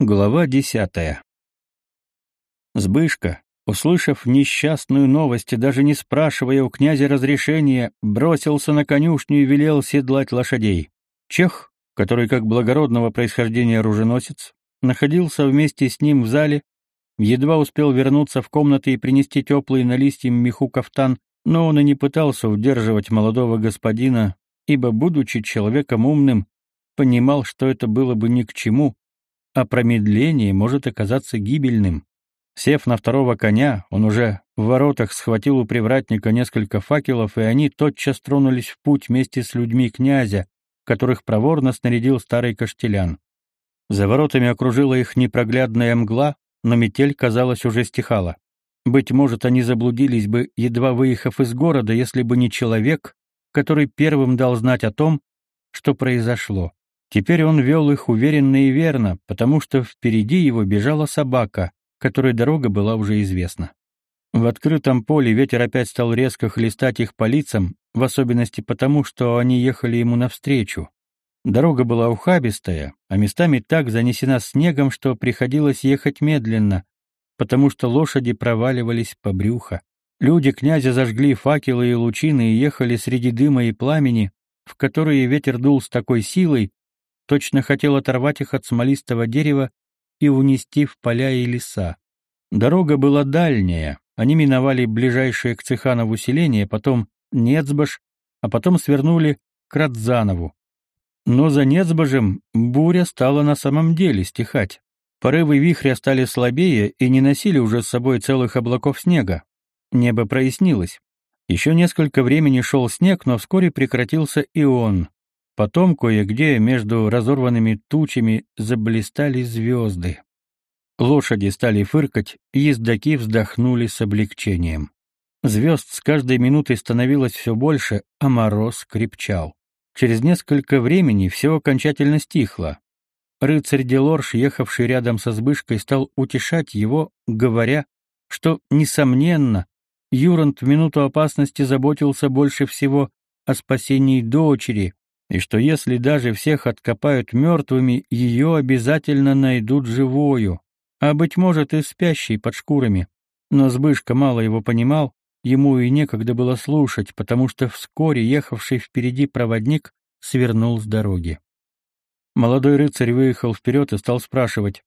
Глава десятая. Сбышка, услышав несчастную новость и даже не спрашивая у князя разрешения, бросился на конюшню и велел седлать лошадей. Чех, который как благородного происхождения оруженосец, находился вместе с ним в зале, едва успел вернуться в комнаты и принести теплый на листьям меху кафтан, но он и не пытался удерживать молодого господина, ибо, будучи человеком умным, понимал, что это было бы ни к чему, а промедление может оказаться гибельным. Сев на второго коня, он уже в воротах схватил у привратника несколько факелов, и они тотчас тронулись в путь вместе с людьми князя, которых проворно снарядил старый каштелян. За воротами окружила их непроглядная мгла, но метель, казалось, уже стихала. Быть может, они заблудились бы, едва выехав из города, если бы не человек, который первым дал знать о том, что произошло. Теперь он вел их уверенно и верно, потому что впереди его бежала собака, которой дорога была уже известна. В открытом поле ветер опять стал резко хлестать их по лицам, в особенности потому, что они ехали ему навстречу. Дорога была ухабистая, а местами так занесена снегом, что приходилось ехать медленно, потому что лошади проваливались по брюхо. Люди князя зажгли факелы и лучины и ехали среди дыма и пламени, в которые ветер дул с такой силой, точно хотел оторвать их от смолистого дерева и унести в поля и леса. Дорога была дальняя, они миновали ближайшее к Цеханову селение, потом Нецбаш, а потом свернули к Радзанову. Но за Нецбажем буря стала на самом деле стихать. Порывы вихря стали слабее и не носили уже с собой целых облаков снега. Небо прояснилось. Еще несколько времени шел снег, но вскоре прекратился и он. Потом кое-где между разорванными тучами заблистали звезды. Лошади стали фыркать, ездаки вздохнули с облегчением. Звезд с каждой минутой становилось все больше, а мороз крепчал. Через несколько времени все окончательно стихло. Рыцарь Делорш, ехавший рядом со Збышкой, стал утешать его, говоря, что, несомненно, Юрант в минуту опасности заботился больше всего о спасении дочери, и что если даже всех откопают мертвыми, ее обязательно найдут живою, а, быть может, и спящей под шкурами. Но Збышка мало его понимал, ему и некогда было слушать, потому что вскоре ехавший впереди проводник свернул с дороги. Молодой рыцарь выехал вперед и стал спрашивать.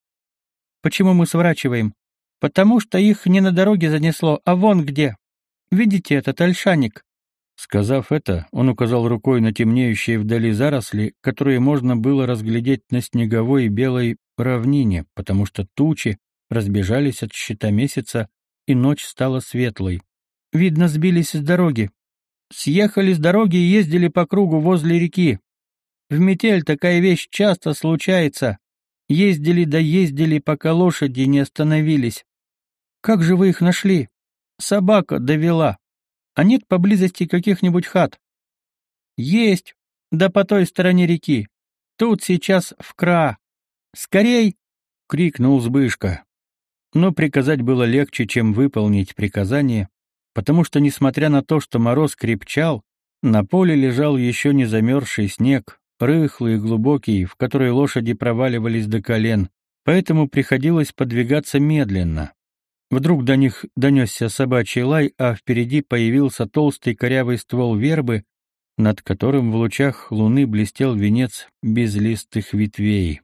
«Почему мы сворачиваем?» «Потому что их не на дороге занесло, а вон где. Видите этот ольшаник? Сказав это, он указал рукой на темнеющие вдали заросли, которые можно было разглядеть на снеговой белой равнине, потому что тучи разбежались от щита месяца, и ночь стала светлой. Видно, сбились с дороги. Съехали с дороги и ездили по кругу возле реки. В метель такая вещь часто случается. Ездили да ездили, пока лошади не остановились. Как же вы их нашли? Собака довела. А нет поблизости каких-нибудь хат? Есть, да по той стороне реки. Тут сейчас вкра. Скорей! крикнул Збышка. Но приказать было легче, чем выполнить приказание, потому что, несмотря на то, что мороз крепчал, на поле лежал еще не замерзший снег, рыхлый и глубокий, в который лошади проваливались до колен, поэтому приходилось подвигаться медленно. Вдруг до них донесся собачий лай, а впереди появился толстый корявый ствол вербы, над которым в лучах луны блестел венец безлистых ветвей.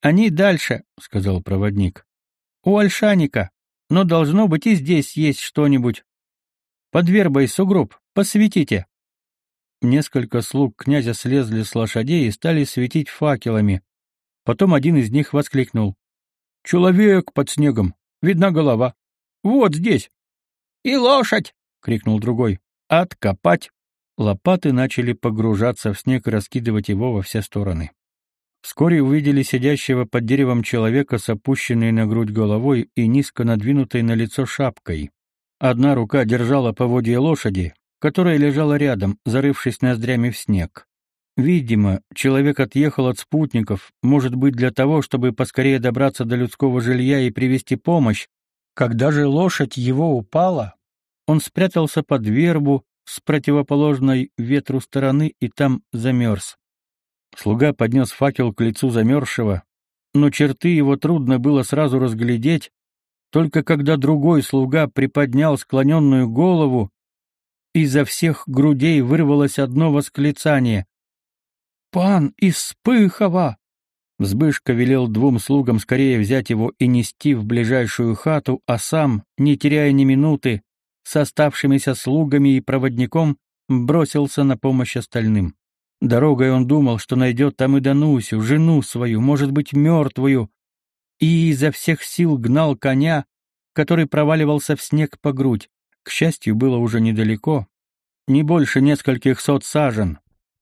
«Они дальше», — сказал проводник. «У Ольшаника, но должно быть и здесь есть что-нибудь. Под вербой сугроб, посветите». Несколько слуг князя слезли с лошадей и стали светить факелами. Потом один из них воскликнул. «Человек под снегом! Видна голова. Вот здесь. И лошадь, крикнул другой. Откопать. Лопаты начали погружаться в снег и раскидывать его во все стороны. Вскоре увидели сидящего под деревом человека с опущенной на грудь головой и низко надвинутой на лицо шапкой. Одна рука держала поводья лошади, которая лежала рядом, зарывшись ноздрями в снег. Видимо, человек отъехал от спутников, может быть, для того, чтобы поскорее добраться до людского жилья и привести помощь. Когда же лошадь его упала, он спрятался под вербу с противоположной ветру стороны и там замерз. Слуга поднес факел к лицу замерзшего, но черты его трудно было сразу разглядеть, только когда другой слуга приподнял склоненную голову, изо всех грудей вырвалось одно восклицание. «Пан из Пыхова!» Взбышка велел двум слугам скорее взять его и нести в ближайшую хату, а сам, не теряя ни минуты, с оставшимися слугами и проводником, бросился на помощь остальным. Дорогой он думал, что найдет там и Данусю, жену свою, может быть, мертвую, и изо всех сил гнал коня, который проваливался в снег по грудь. К счастью, было уже недалеко, не больше нескольких сот сажен.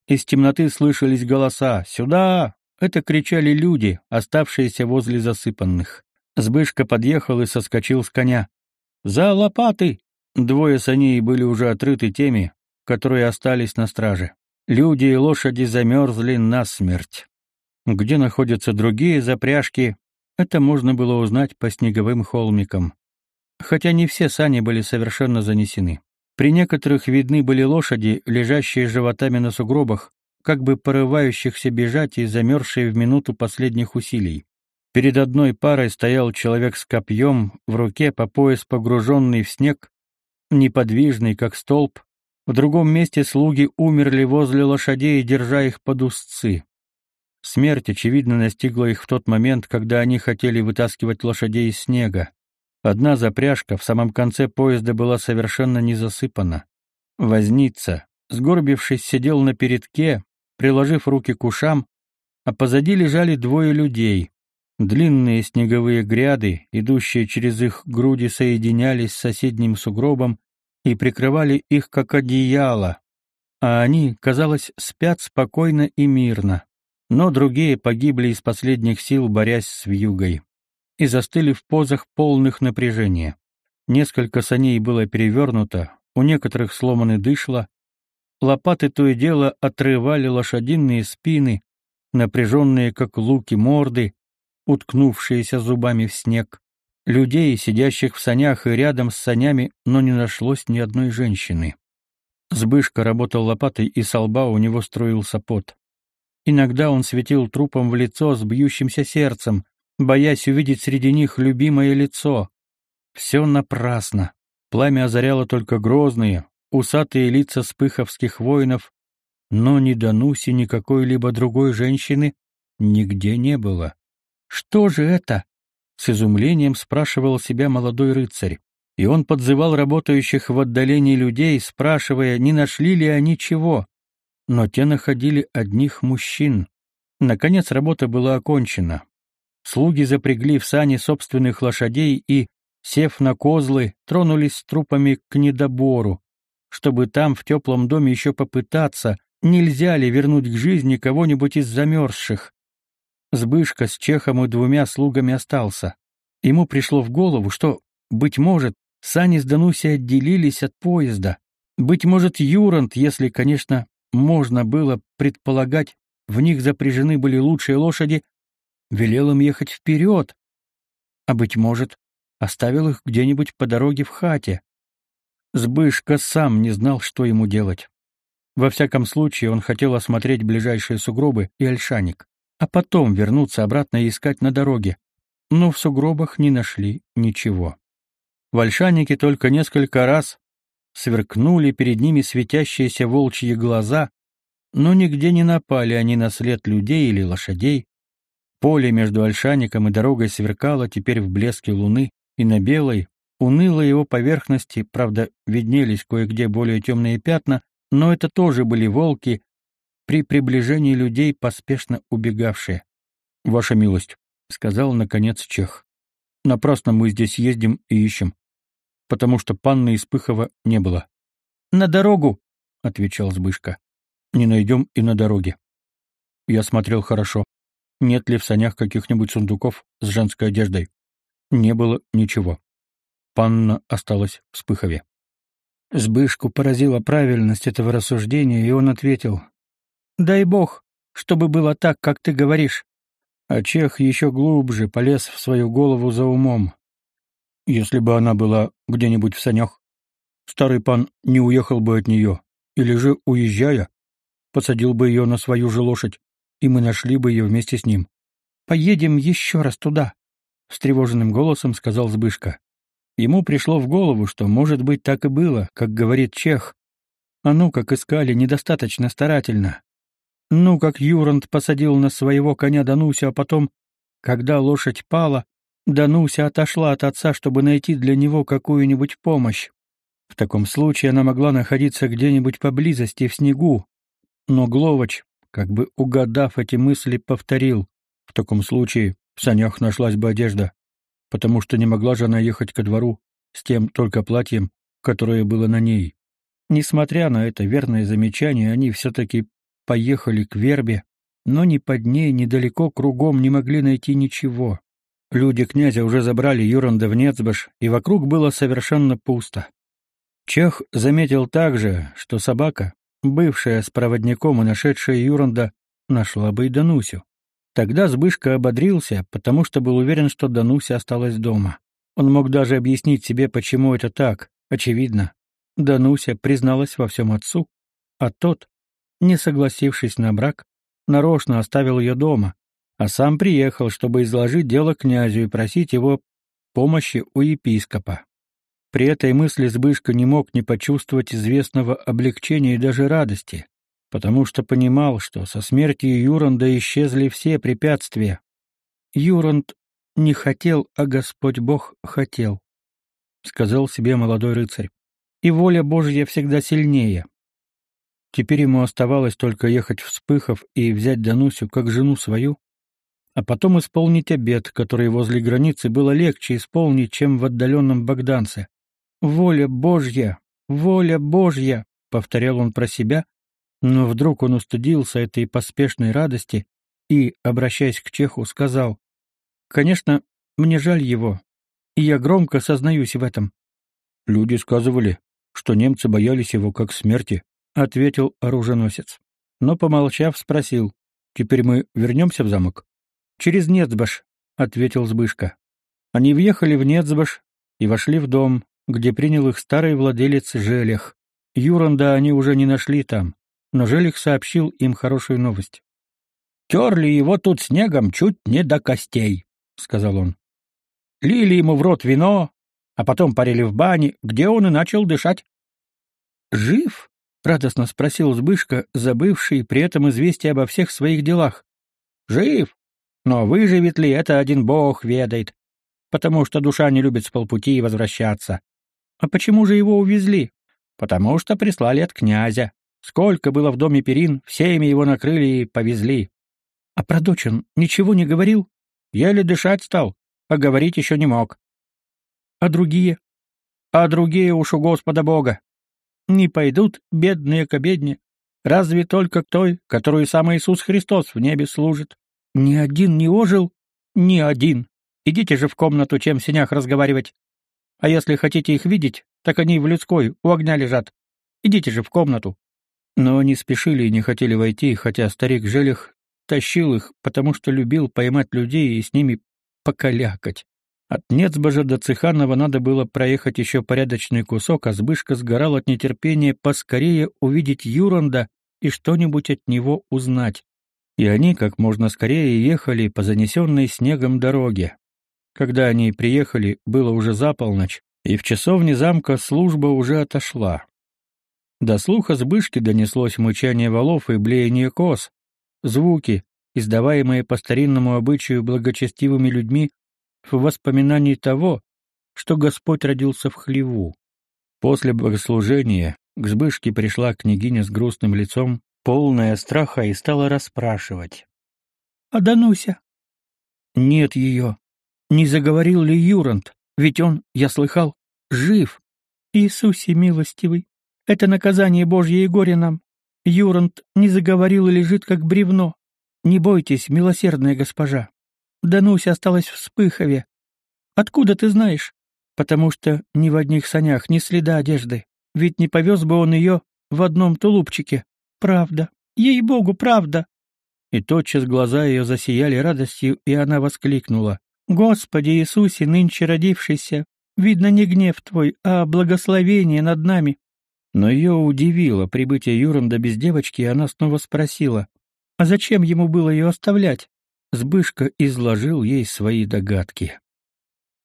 Из темноты слышались голоса «Сюда!» Это кричали люди, оставшиеся возле засыпанных. Сбышка подъехал и соскочил с коня. «За лопаты!» Двое саней были уже отрыты теми, которые остались на страже. Люди и лошади замерзли насмерть. Где находятся другие запряжки, это можно было узнать по снеговым холмикам. Хотя не все сани были совершенно занесены. При некоторых видны были лошади, лежащие животами на сугробах, как бы порывающихся бежать и замерзшие в минуту последних усилий. Перед одной парой стоял человек с копьем в руке по пояс погруженный в снег, неподвижный, как столб. В другом месте слуги умерли возле лошадей, держа их под узцы. Смерть, очевидно, настигла их в тот момент, когда они хотели вытаскивать лошадей из снега. Одна запряжка в самом конце поезда была совершенно не засыпана. Возница, сгорбившись, сидел на передке, приложив руки к ушам, а позади лежали двое людей. Длинные снеговые гряды, идущие через их груди, соединялись с соседним сугробом и прикрывали их как одеяло, а они, казалось, спят спокойно и мирно но другие погибли из последних сил, борясь с вьюгой, и застыли в позах полных напряжения. Несколько саней было перевернуто, у некоторых сломаны дышло, лопаты то и дело отрывали лошадиные спины, напряженные, как луки морды, уткнувшиеся зубами в снег. Людей, сидящих в санях и рядом с санями, но не нашлось ни одной женщины. Сбышка работал лопатой, и со лба у него струился пот. Иногда он светил трупом в лицо с бьющимся сердцем, боясь увидеть среди них любимое лицо. Все напрасно. Пламя озаряло только грозные, усатые лица спыховских воинов, но ни Дануси, ни какой-либо другой женщины нигде не было. «Что же это?» — с изумлением спрашивал себя молодой рыцарь. И он подзывал работающих в отдалении людей, спрашивая, не нашли ли они чего но те находили одних мужчин. Наконец работа была окончена. Слуги запрягли в сани собственных лошадей и, сев на козлы, тронулись с трупами к недобору, чтобы там, в теплом доме, еще попытаться, нельзя ли вернуть к жизни кого-нибудь из замерзших. Сбышка с Чехом и двумя слугами остался. Ему пришло в голову, что, быть может, сани с Дануси отделились от поезда. Быть может, Юрант, если, конечно, можно было предполагать, в них запряжены были лучшие лошади, велел им ехать вперед, а, быть может, оставил их где-нибудь по дороге в хате. Сбышка сам не знал, что ему делать. Во всяком случае, он хотел осмотреть ближайшие сугробы и ольшаник, а потом вернуться обратно и искать на дороге. Но в сугробах не нашли ничего. В ольшанике только несколько раз сверкнули перед ними светящиеся волчьи глаза, но нигде не напали они на след людей или лошадей. Поле между Ольшаником и дорогой сверкало теперь в блеске луны, и на белой, унылой его поверхности, правда, виднелись кое-где более темные пятна, но это тоже были волки, при приближении людей поспешно убегавшие. «Ваша милость», — сказал, наконец, чех, — «напрасно мы здесь ездим и ищем потому что панны из Пыхова не было. «На дорогу!» — отвечал Збышка. «Не найдем и на дороге». Я смотрел хорошо. Нет ли в санях каких-нибудь сундуков с женской одеждой? Не было ничего. Панна осталась в Спыхове. Сбышку поразила правильность этого рассуждения, и он ответил. «Дай бог, чтобы было так, как ты говоришь». А Чех еще глубже полез в свою голову за умом. Если бы она была где-нибудь в санях, старый пан не уехал бы от нее, или же, уезжая, посадил бы ее на свою же лошадь, и мы нашли бы ее вместе с ним. поедем еще раз туда, — встревоженным голосом сказал Збышка. Ему пришло в голову, что, может быть, так и было, как говорит Чех. А ну, как искали, недостаточно старательно. Ну, как Юранд посадил на своего коня Данусю, а потом, когда лошадь пала, Дануся отошла от отца, чтобы найти для него какую-нибудь помощь. В таком случае она могла находиться где-нибудь поблизости в снегу. Но Гловач, как бы угадав эти мысли, повторил: в таком случае в санях нашлась бы одежда, потому что не могла же она ехать ко двору с тем только платьем, которое было на ней. Несмотря на это верное замечание, они все-таки поехали к вербе, но ни под ней, ни далеко кругом не могли найти ничего. Люди князя уже забрали Юранда в Нецбаш, и вокруг было совершенно пусто. Чех заметил также, что собака, бывшая с проводником и нашедшая Юранда, нашла бы и Данусю. Тогда Збышка ободрился, потому что был уверен, что Дануся осталась дома. Он мог даже объяснить себе, почему это так. Очевидно, Дануся призналась во всем отцу, а тот, не согласившись на брак, нарочно оставил ее дома, а сам приехал, чтобы изложить дело князю и просить его помощи у епископа. При этой мысли Збышка не мог не почувствовать известного облегчения и даже радости, потому что понимал, что со смертью Юранда исчезли все препятствия. Юранд не хотел, а Господь Бог хотел, сказал себе молодой рыцарь. И воля Божья всегда сильнее. Теперь ему оставалось только ехать в Спыхов и взять Данусю как жену свою, а потом исполнить обет, который возле границы было легче исполнить, чем в отдаленном Богданце. «Воля Божья! Воля Божья!» — повторял он про себя, но вдруг он устыдился этой поспешной радости и, обращаясь к Чеху, сказал, «Конечно, мне жаль его, и я громко сознаюсь в этом». Люди сказывали, что немцы боялись его как смерти, — ответил оруженосец. Но, помолчав, спросил, «Теперь мы вернемся в замок?» Через Нецбаш, ответил Збышка. Они въехали в Нецбаш и вошли в дом, где принял их старый владелец Желех. Юранда они уже не нашли там, но Желех сообщил им хорошую новость. «Терли его тут снегом чуть не до костей», — сказал он. «Лили ему в рот вино, а потом парили в бане, где он и начал дышать». «Жив?» — радостно спросил Збышка, забывший при этом известие обо всех своих делах. «Жив, но выживет ли это один бог ведает, потому что душа не любит с полпути возвращаться. А почему же его увезли? Потому что прислали от князя. Сколько было в доме перин, всеми его накрыли и повезли. А про дочь он ничего не говорил? Еле дышать стал, а говорить еще не мог. А другие? А другие уж у Господа Бога. Не пойдут бедные к обедне, разве только к той, которую сам Иисус Христос в небе служит. Ни один не ожил? Ни один. Идите же в комнату, чем в сенях разговаривать. А если хотите их видеть, так они в людской, у огня лежат. Идите же в комнату. Но они спешили и не хотели войти, хотя старик Желих тащил их, потому что любил поймать людей и с ними покалякать. От Нецбажа до Цеханова надо было проехать еще порядочный кусок, а Збышка сгорал от нетерпения поскорее увидеть Юранда и что-нибудь от него узнать и они как можно скорее ехали по занесенной снегом дороге. Когда они приехали, было уже за полночь, и в часовне замка служба уже отошла. До слуха Збышки донеслось мычание валов и блеяние коз, звуки, издаваемые по старинному обычаю благочестивыми людьми в воспоминании того, что Господь родился в хлеву. После богослужения к Збышке пришла княгиня с грустным лицом полная страха, и стала расспрашивать. — А Дануся? — Нет ее. Не заговорил ли Юрант? Ведь он, я слыхал, жив. Иисусе милостивый, это наказание Божье и горе нам. Юрант не заговорил и лежит как бревно. Не бойтесь, милосердная госпожа. Дануся осталась в Спыхове. Откуда ты знаешь? Потому что ни в одних санях ни следа одежды. Ведь не повез бы он ее в одном тулупчике. Правда. Ей-богу, правда. И тотчас глаза ее засияли радостью, и она воскликнула. Господи Иисусе, нынче родившийся, видно не гнев твой, а благословение над нами. Но ее удивило прибытие Юранда без девочки, и она снова спросила, а зачем ему было ее оставлять? Збышка изложил ей свои догадки.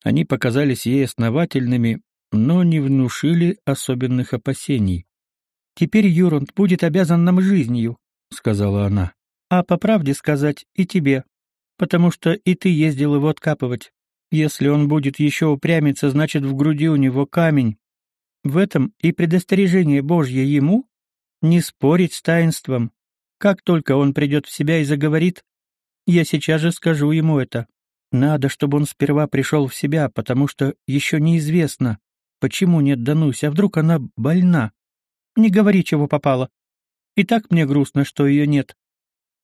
Они показались ей основательными, но не внушили особенных опасений. «Теперь Юрант будет обязан нам жизнью», — сказала она. «А по правде сказать и тебе, потому что и ты ездил его откапывать. Если он будет еще упрямиться, значит, в груди у него камень. В этом и предостережение Божье ему — не спорить с таинством. Как только он придет в себя и заговорит, я сейчас же скажу ему это. Надо, чтобы он сперва пришел в себя, потому что еще неизвестно, почему нет Дануси, а вдруг она больна. Не говори, чего попало. И так мне грустно, что ее нет.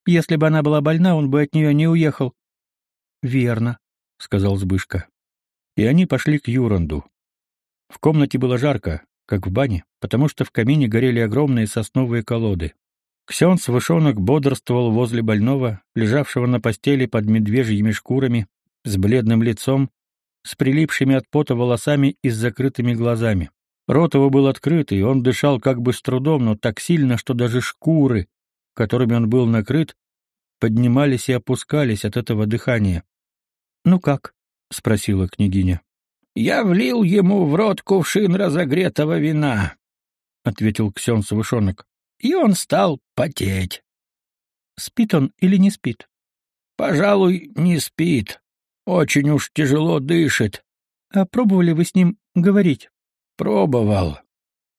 Если бы она была больна, он бы от нее не уехал. Верно, сказал Збышка. И они пошли к Юранду. В комнате было жарко, как в бане, потому что в камине горели огромные сосновые колоды. Ксенц Вышонок бодрствовал возле больного, лежавшего на постели под медвежьими шкурами, с бледным лицом, с прилипшими от пота волосами и с закрытыми глазами. Рот его был открыт, и он дышал как бы с трудом, но так сильно, что даже шкуры, которыми он был накрыт, поднимались и опускались от этого дыхания. «Ну как?» — спросила княгиня. «Я влил ему в рот кувшин разогретого вина», — ответил Ксен Савышонок, — «и он стал потеть». «Спит он или не спит?» «Пожалуй, не спит. Очень уж тяжело дышит. А пробовали вы с ним говорить? Пробовал.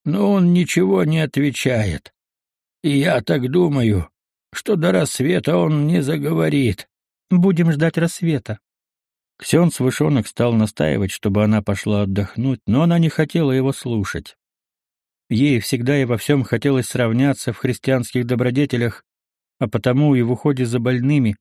Но он ничего не отвечает. И я так думаю, что до рассвета он не заговорит. Будем ждать рассвета. Ксен Свышонок стал настаивать, чтобы она пошла отдохнуть, но она не хотела его слушать. Ей всегда и во всем хотелось сравняться в христианских добродетелях, а потому и в уходе за больными,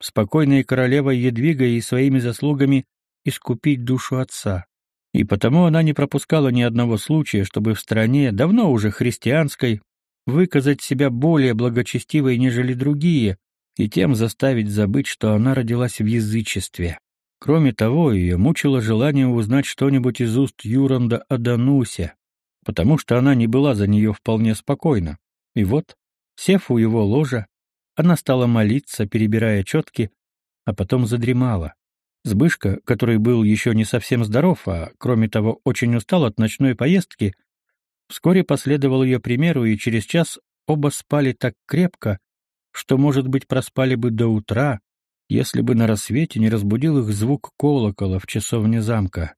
спокойной королевой Едвигой и своими заслугами искупить душу отца. И потому она не пропускала ни одного случая, чтобы в стране, давно уже христианской, выказать себя более благочестивой, нежели другие, и тем заставить забыть, что она родилась в язычестве. Кроме того, ее мучило желание узнать что-нибудь из уст Юранда о Данусе, потому что она не была за нее вполне спокойна. И вот, сев у его ложа, она стала молиться, перебирая четки, а потом задремала. Сбышка, который был еще не совсем здоров, а, кроме того, очень устал от ночной поездки, вскоре последовал ее примеру, и через час оба спали так крепко, что, может быть, проспали бы до утра, если бы на рассвете не разбудил их звук колокола в часовне замка.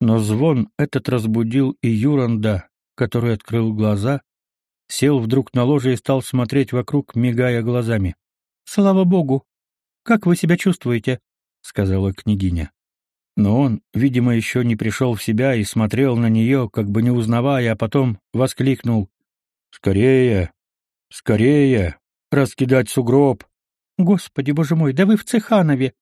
Но звон этот разбудил и Юранда, который открыл глаза сел вдруг на ложе и стал смотреть вокруг, мигая глазами. «Слава богу! Как вы себя чувствуете?» — сказала княгиня. Но он, видимо, еще не пришел в себя и смотрел на нее, как бы не узнавая, а потом воскликнул. «Скорее! Скорее! Раскидать сугроб!» «Господи, боже мой, да вы в Цеханове!»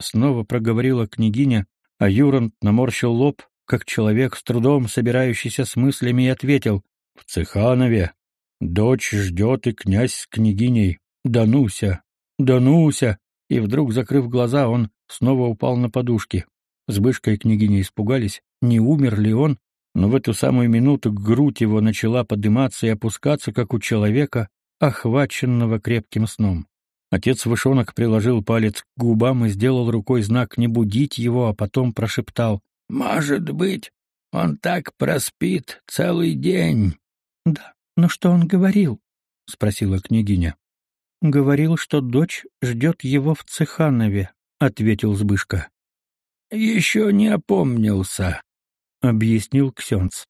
Снова проговорила княгиня, а Юрант наморщил лоб, как человек с трудом собирающийся с мыслями, и ответил. «В Цеханове! Дочь ждет и князь с княгиней. Дануся! Дануся!» И вдруг, закрыв глаза, он снова упал на подушки. Сбышка и княгиня испугались, не умер ли он, но в эту самую минуту грудь его начала подниматься и опускаться, как у человека, охваченного крепким сном. Отец Вышонок приложил палец к губам и сделал рукой знак не будить его, а потом прошептал. «Может быть, он так проспит целый день». «Да, но что он говорил?» — спросила княгиня. «Говорил, что дочь ждет его в Цеханове», — ответил Збышка. «Еще не опомнился», — объяснил Ксенц.